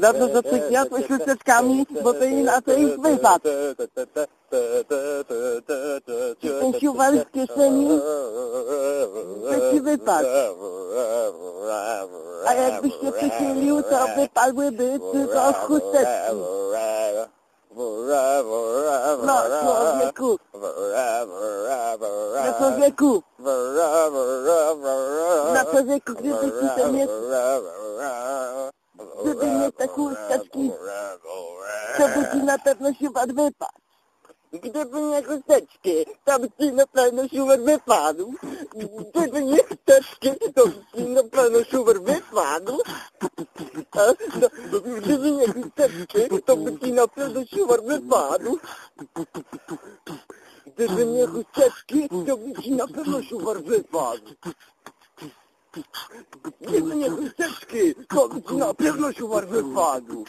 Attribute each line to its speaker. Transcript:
Speaker 1: Dobrze, że jadłeś chusteczkami, bo to inaczej wypadł. Ten siuwal z kieszeni, to ci wypadł. A jakbyś się przychylił, to wypadłyby tylko chusteczki. No, człowieku, na człowieku, na człowieku, gdybyś ci to nie, nie te chusteczki, to by ci na pewno siuwal wypadł. Gdyby nie chusteczki, to by ci na pewno siuwal wypadł. Gdyby nie chusteczki, to by ci na pewno siuwal wypadł. No, gdyby nie chusteczki, to by ci na pewno siuwal wypadł. Gdyby nie chusteczki, to by ci na pewno siuwal wypadł. Gdyby nie chusteczki, to na pewno siuwal wypadł.